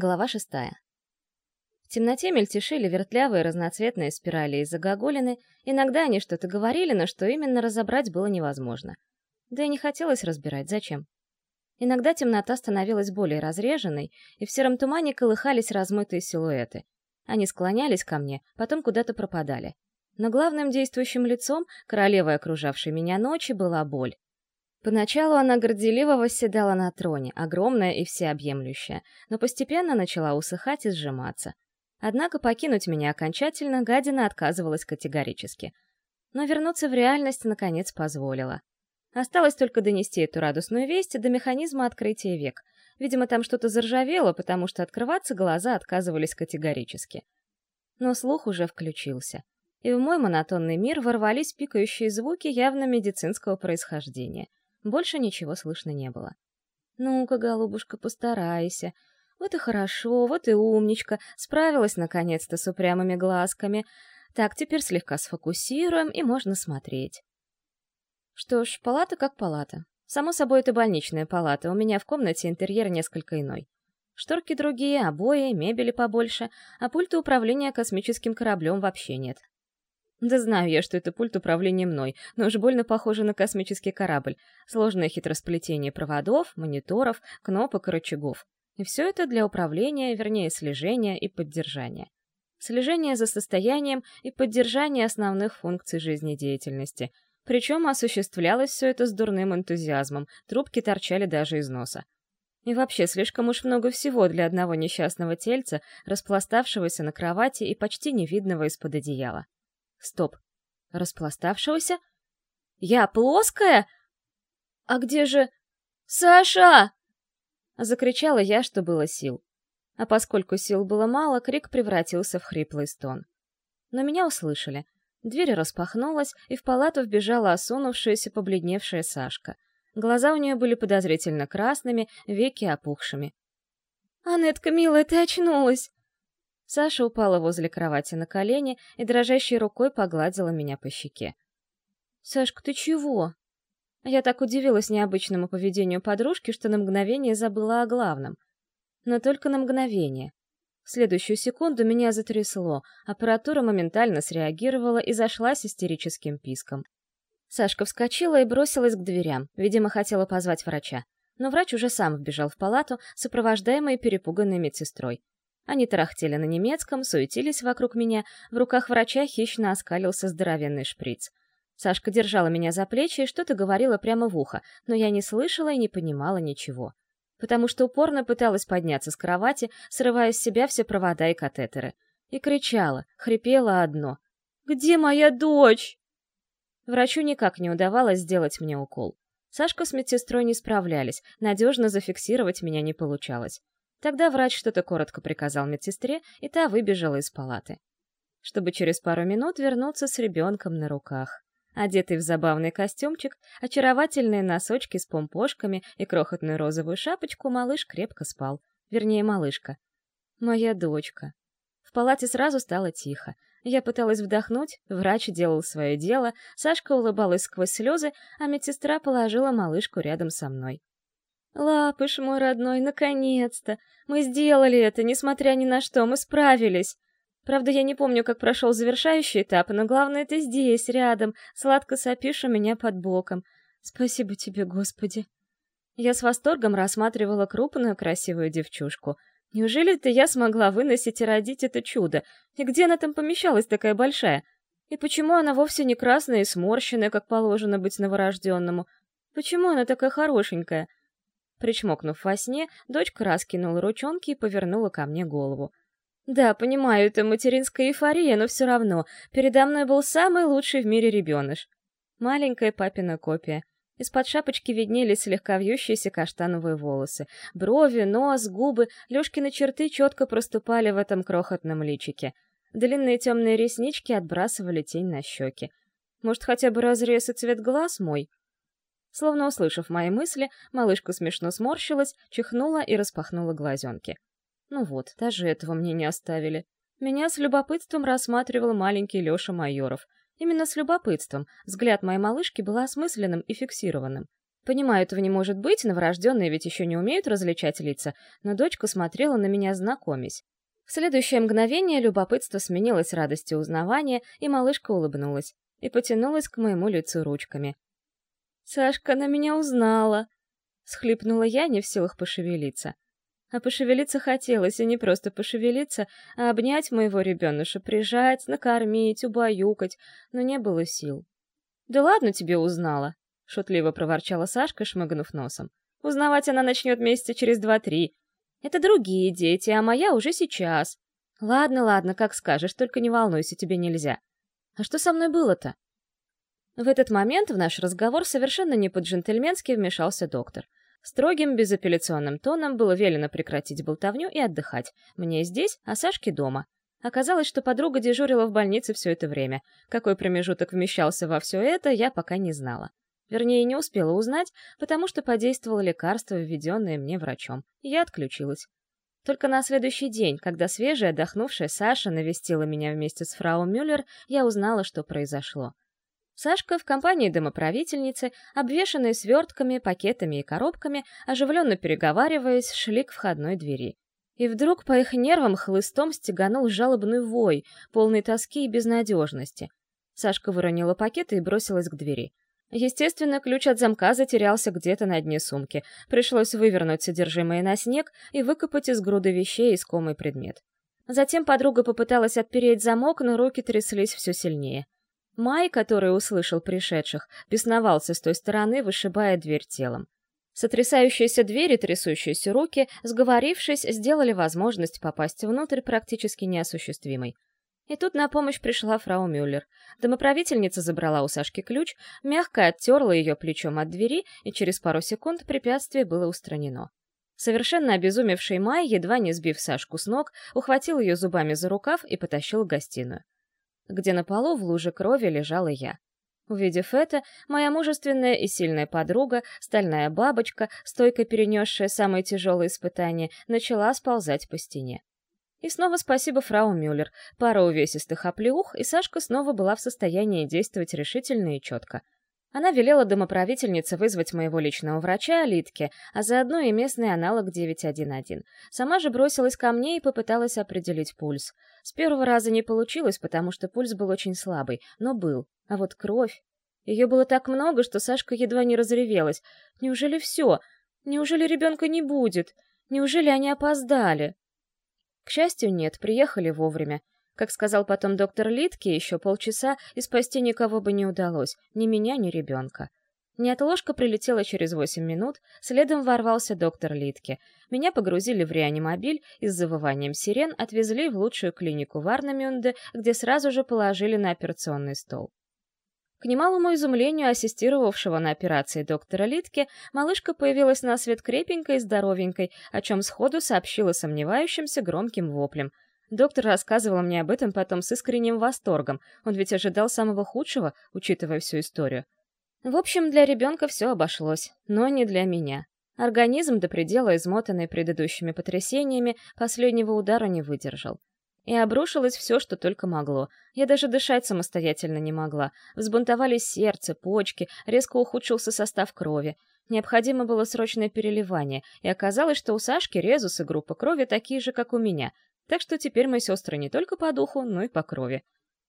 Глава шестая. В темноте мельтешили вертлявые разноцветные спирали из загогулины, иногда они что-то говорили, но что именно разобрать было невозможно. Да и не хотелось разбирать, зачем. Иногда темнота становилась более разреженной, и в сером тумане колыхались размытые силуэты. Они склонялись ко мне, потом куда-то пропадали. Но главным действующим лицом, королевой окружавшей меня ночи, была боль. Поначалу она горделиво восседала на троне, огромная и всеобъемлющая, но постепенно начала усыхать и сжиматься. Однако покинуть меня окончательно гадина отказывалась категорически. Но вернуться в реальность наконец позволила. Осталось только донести эту радостную весть до механизма открытия век. Видимо, там что-то заржавело, потому что открываться глаза отказывались категорически. Но слух уже включился. И в мой монотонный мир ворвались пикающие звуки явно медицинского происхождения — больше ничего слышно не было. «Ну-ка, голубушка, постарайся. Вот и хорошо, вот и умничка. Справилась, наконец-то, с упрямыми глазками. Так, теперь слегка сфокусируем, и можно смотреть». Что ж, палата как палата. Само собой, это больничная палата, у меня в комнате интерьер несколько иной. Шторки другие, обои, мебели побольше, а пульта управления космическим кораблем вообще нет. Да знаю я, что это пульт управления мной, но уж больно похоже на космический корабль. Сложное хитросплетение проводов, мониторов, кнопок и рычагов. И все это для управления, вернее, слежения и поддержания. Слежение за состоянием и поддержание основных функций жизнедеятельности. Причем осуществлялось все это с дурным энтузиазмом, трубки торчали даже из носа. И вообще, слишком уж много всего для одного несчастного тельца, распластавшегося на кровати и почти невидного из-под одеяла. Стоп. Распластавшегося? Я плоская? А где же... Саша! Закричала я, что было сил. А поскольку сил было мало, крик превратился в хриплый стон. Но меня услышали. Дверь распахнулась, и в палату вбежала осунувшаяся, побледневшая Сашка. Глаза у нее были подозрительно красными, веки опухшими. «Анетка, милая, ты очнулась!» Саша упала возле кровати на колени и дрожащей рукой погладила меня по щеке. «Сашка, ты чего?» Я так удивилась необычному поведению подружки, что на мгновение забыла о главном. Но только на мгновение. В следующую секунду меня затрясло, аппаратура моментально среагировала и зашлась истерическим писком. Сашка вскочила и бросилась к дверям, видимо, хотела позвать врача. Но врач уже сам вбежал в палату, сопровождаемый перепуганной медсестрой. Они тарахтели на немецком, суетились вокруг меня, в руках врача хищно оскалился здоровенный шприц. Сашка держала меня за плечи и что-то говорила прямо в ухо, но я не слышала и не понимала ничего. Потому что упорно пыталась подняться с кровати, срывая с себя все провода и катетеры. И кричала, хрипела одно. «Где моя дочь?» Врачу никак не удавалось сделать мне укол. Сашка с медсестрой не справлялись, надежно зафиксировать меня не получалось. Тогда врач что-то коротко приказал медсестре, и та выбежала из палаты. Чтобы через пару минут вернуться с ребенком на руках. Одетый в забавный костюмчик, очаровательные носочки с помпошками и крохотную розовую шапочку, малыш крепко спал. Вернее, малышка. Моя дочка. В палате сразу стало тихо. Я пыталась вдохнуть, врач делал свое дело, Сашка улыбалась сквозь слезы, а медсестра положила малышку рядом со мной. «Лапыш мой родной, наконец-то! Мы сделали это, несмотря ни на что, мы справились!» Правда, я не помню, как прошел завершающий этап, но главное, ты здесь, рядом, сладко сопишь у меня под боком. Спасибо тебе, Господи. Я с восторгом рассматривала крупную красивую девчушку. Неужели это я смогла выносить и родить это чудо? И где она там помещалась такая большая? И почему она вовсе не красная и сморщенная, как положено быть новорожденному? Почему она такая хорошенькая? Причмокнув во сне, дочка раскинула ручонки и повернула ко мне голову. Да, понимаю, это материнская эйфория, но все равно, передо мной был самый лучший в мире ребеныш. Маленькая папина копия. Из-под шапочки виднелись слегка вьющиеся каштановые волосы. Брови, нос, губы, Лёшкины черты четко проступали в этом крохотном личике. Длинные темные реснички отбрасывали тень на щеки. Может, хотя бы разрез и цвет глаз мой? Словно услышав мои мысли, малышка смешно сморщилась, чихнула и распахнула глазенки. Ну вот, даже этого мне не оставили. Меня с любопытством рассматривал маленький Лёша Майоров. Именно с любопытством. Взгляд моей малышки был осмысленным и фиксированным. Понимаю, этого не может быть, новорожденные ведь еще не умеют различать лица, но дочка смотрела на меня знакомясь. В следующее мгновение любопытство сменилось радостью узнавания, и малышка улыбнулась и потянулась к моему лицу ручками. «Сашка на меня узнала!» — схлипнула я, не в силах пошевелиться. А пошевелиться хотелось, и не просто пошевелиться, а обнять моего ребеныша, прижать, накормить, убаюкать, но не было сил. «Да ладно тебе узнала!» — шутливо проворчала Сашка, шмыгнув носом. «Узнавать она начнет месяца через два-три. Это другие дети, а моя уже сейчас. Ладно, ладно, как скажешь, только не волнуйся, тебе нельзя. А что со мной было-то?» В этот момент в наш разговор совершенно не по-джентльменски вмешался доктор. Строгим, безапелляционным тоном было велено прекратить болтовню и отдыхать. Мне здесь, а Сашке дома. Оказалось, что подруга дежурила в больнице все это время. Какой промежуток вмещался во все это, я пока не знала. Вернее, не успела узнать, потому что подействовало лекарство, введенное мне врачом. Я отключилась. Только на следующий день, когда свежая, отдохнувшая Саша навестила меня вместе с фрау Мюллер, я узнала, что произошло. Сашка в компании домоправительницы, обвешанные свертками, пакетами и коробками, оживленно переговариваясь, шли к входной двери. И вдруг по их нервам хлыстом стеганул жалобный вой, полный тоски и безнадежности. Сашка выронила пакеты и бросилась к двери. Естественно, ключ от замка затерялся где-то на дне сумки. Пришлось вывернуть содержимое на снег и выкопать из груды вещей искомый предмет. Затем подруга попыталась отпереть замок, но руки тряслись все сильнее. Май, который услышал пришедших, бесновался с той стороны, вышибая дверь телом. Сотрясающиеся двери, трясущиеся руки, сговорившись, сделали возможность попасть внутрь практически неосуществимой. И тут на помощь пришла фрау Мюллер. Домоправительница забрала у Сашки ключ, мягко оттерла ее плечом от двери, и через пару секунд препятствие было устранено. Совершенно обезумевший Май, едва не сбив Сашку с ног, ухватил ее зубами за рукав и потащил в гостиную где на полу в луже крови лежала я. Увидев это, моя мужественная и сильная подруга, стальная бабочка, стойко перенесшая самые тяжелые испытания, начала сползать по стене. И снова спасибо фрау Мюллер. Пара увесистых оплеух, и Сашка снова была в состоянии действовать решительно и четко — она велела домоправительнице вызвать моего личного врача, Литке, а заодно и местный аналог 911. Сама же бросилась ко мне и попыталась определить пульс. С первого раза не получилось, потому что пульс был очень слабый, но был. А вот кровь... Ее было так много, что Сашка едва не разревелась. Неужели все? Неужели ребенка не будет? Неужели они опоздали? К счастью, нет, приехали вовремя. Как сказал потом доктор Литке, еще полчаса, и спасти никого бы не удалось, ни меня, ни ребенка. Неотложка прилетела через восемь минут, следом ворвался доктор Литке. Меня погрузили в реанимобиль и с завыванием сирен отвезли в лучшую клинику Варнамюнде, где сразу же положили на операционный стол. К немалому изумлению ассистировавшего на операции доктора Литке, малышка появилась на свет крепенькой и здоровенькой, о чем сходу сообщила сомневающимся громким воплем — Доктор рассказывал мне об этом потом с искренним восторгом. Он ведь ожидал самого худшего, учитывая всю историю. В общем, для ребенка все обошлось, но не для меня. Организм до предела измотанный предыдущими потрясениями последнего удара не выдержал. И обрушилось все, что только могло. Я даже дышать самостоятельно не могла. Взбунтовались сердце, почки, резко ухудшился состав крови. Необходимо было срочное переливание, и оказалось, что у Сашки резус и группа крови такие же, как у меня, так что теперь мы сестры не только по духу, но и по крови.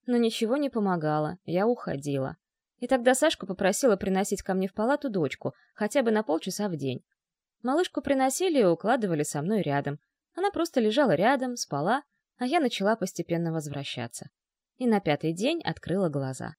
Но ничего не помогало, я уходила. И тогда Сашка попросила приносить ко мне в палату дочку, хотя бы на полчаса в день. Малышку приносили и укладывали со мной рядом. Она просто лежала рядом, спала, а я начала постепенно возвращаться. И на пятый день открыла глаза.